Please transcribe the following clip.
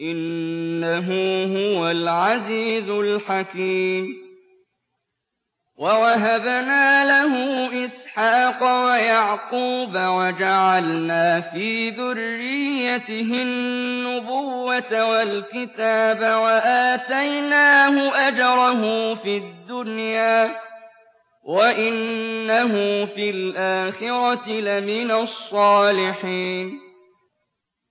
إِنَّهُ هُوَ الْعَزِيزُ الْحَكِيمُ. وَوَهَبْنَا لَهُ إِسْحَاقَ وَيَعْقُوبَ وَجَعَلْنَا فِي ذُرِّيَّتِهِ النُّبُوَّةَ وَالْكِتَابَ وَآتَيْنَاهُ أَجْرَهُ فِي الدُّنْيَا وَإِنَّهُ فِي الْآخِرَةِ لَمِنَ الصَّالِحِينَ.